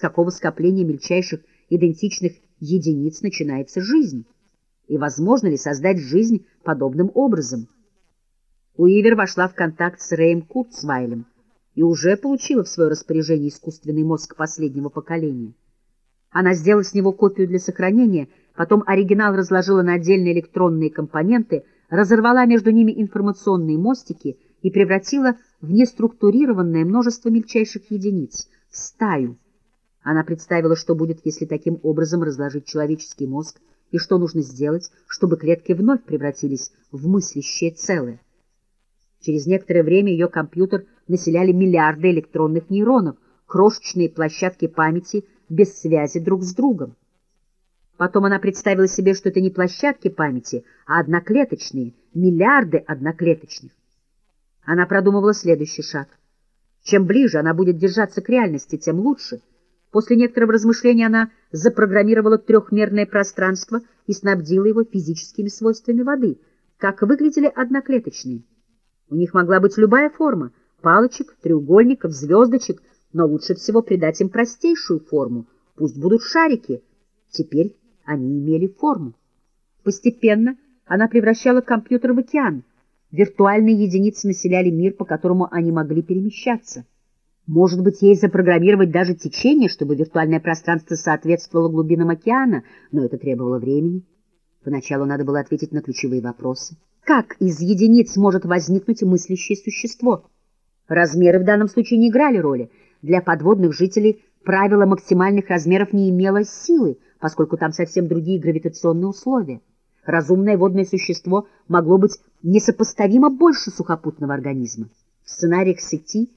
с какого скопления мельчайших идентичных единиц начинается жизнь, и возможно ли создать жизнь подобным образом. Уивер вошла в контакт с Рэем Курцвайлем и уже получила в свое распоряжение искусственный мозг последнего поколения. Она сделала с него копию для сохранения, потом оригинал разложила на отдельные электронные компоненты, разорвала между ними информационные мостики и превратила в неструктурированное множество мельчайших единиц, в стаю. Она представила, что будет, если таким образом разложить человеческий мозг, и что нужно сделать, чтобы клетки вновь превратились в мыслящее целое. Через некоторое время ее компьютер населяли миллиарды электронных нейронов, крошечные площадки памяти без связи друг с другом. Потом она представила себе, что это не площадки памяти, а одноклеточные, миллиарды одноклеточных. Она продумывала следующий шаг. Чем ближе она будет держаться к реальности, тем лучше. После некоторого размышления она запрограммировала трехмерное пространство и снабдила его физическими свойствами воды, как выглядели одноклеточные. У них могла быть любая форма — палочек, треугольников, звездочек, но лучше всего придать им простейшую форму, пусть будут шарики. Теперь они имели форму. Постепенно она превращала компьютер в океан. Виртуальные единицы населяли мир, по которому они могли перемещаться. Может быть, ей запрограммировать даже течение, чтобы виртуальное пространство соответствовало глубинам океана, но это требовало времени. Поначалу надо было ответить на ключевые вопросы. Как из единиц может возникнуть мыслящее существо? Размеры в данном случае не играли роли. Для подводных жителей правило максимальных размеров не имело силы, поскольку там совсем другие гравитационные условия. Разумное водное существо могло быть несопоставимо больше сухопутного организма. В сценариях сети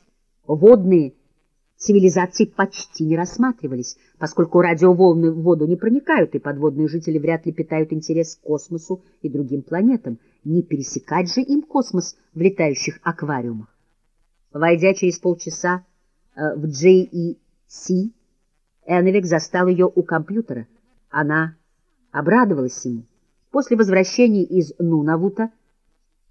водные цивилизации почти не рассматривались, поскольку радиоволны в воду не проникают, и подводные жители вряд ли питают интерес к космосу и другим планетам. Не пересекать же им космос в летающих аквариумах. Войдя через полчаса э, в JEC, Эннвик застал ее у компьютера. Она обрадовалась ему. После возвращения из Нунавута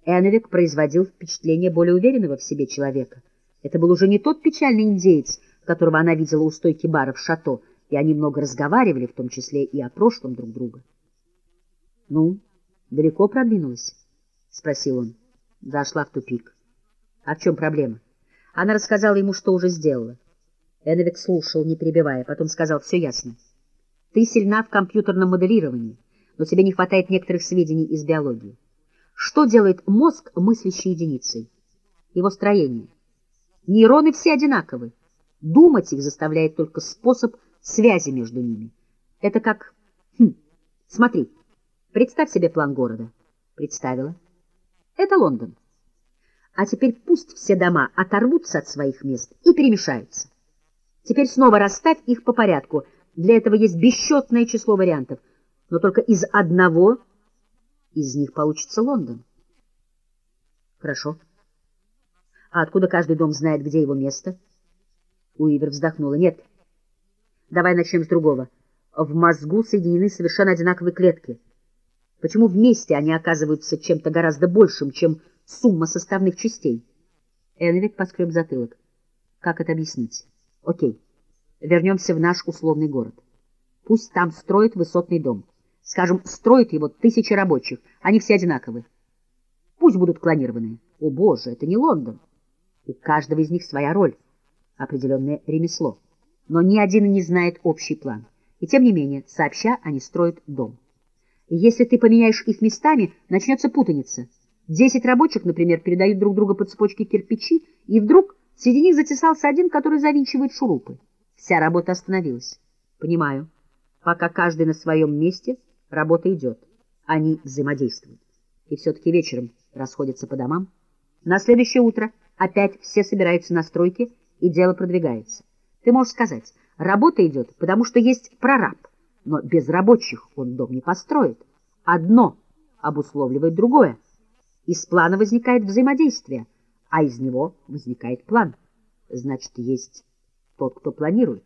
Эннвик производил впечатление более уверенного в себе человека. Это был уже не тот печальный индеец, которого она видела у стойки бара в шато, и они много разговаривали, в том числе и о прошлом друг друга. — Ну, далеко продвинулась? — спросил он. Зашла в тупик. — А в чем проблема? Она рассказала ему, что уже сделала. Эновик слушал, не перебивая, потом сказал, все ясно. Ты сильна в компьютерном моделировании, но тебе не хватает некоторых сведений из биологии. Что делает мозг мыслящей единицей? Его строение. Нейроны все одинаковы. Думать их заставляет только способ связи между ними. Это как... Хм, смотри, представь себе план города. Представила. Это Лондон. А теперь пусть все дома оторвутся от своих мест и перемешаются. Теперь снова расставь их по порядку. Для этого есть бесчетное число вариантов. Но только из одного из них получится Лондон. Хорошо. А откуда каждый дом знает, где его место? Уивер вздохнула. Нет. Давай начнем с другого. В мозгу соединены совершенно одинаковые клетки. Почему вместе они оказываются чем-то гораздо большим, чем сумма составных частей? Энвик поскреб затылок. Как это объяснить? Окей, вернемся в наш условный город. Пусть там строят высотный дом. Скажем, строят его тысячи рабочих, они все одинаковые. Пусть будут клонированные. О боже, это не Лондон. У каждого из них своя роль, определенное ремесло. Но ни один не знает общий план. И тем не менее, сообща, они строят дом. И если ты поменяешь их местами, начнется путаница. Десять рабочих, например, передают друг друга по цепочке кирпичи, и вдруг Среди них затесался один, который завинчивает шурупы. Вся работа остановилась. Понимаю. Пока каждый на своем месте, работа идет. Они взаимодействуют. И все-таки вечером расходятся по домам. На следующее утро опять все собираются на стройке, и дело продвигается. Ты можешь сказать, работа идет, потому что есть прораб, но без рабочих он дом не построит. Одно обусловливает другое. Из плана возникает взаимодействие — а из него возникает план. Значит, есть тот, кто планирует.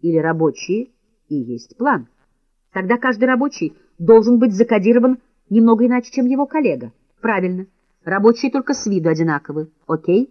Или рабочие и есть план. Тогда каждый рабочий должен быть закодирован немного иначе, чем его коллега. Правильно. Рабочие только с виду одинаковы. Окей?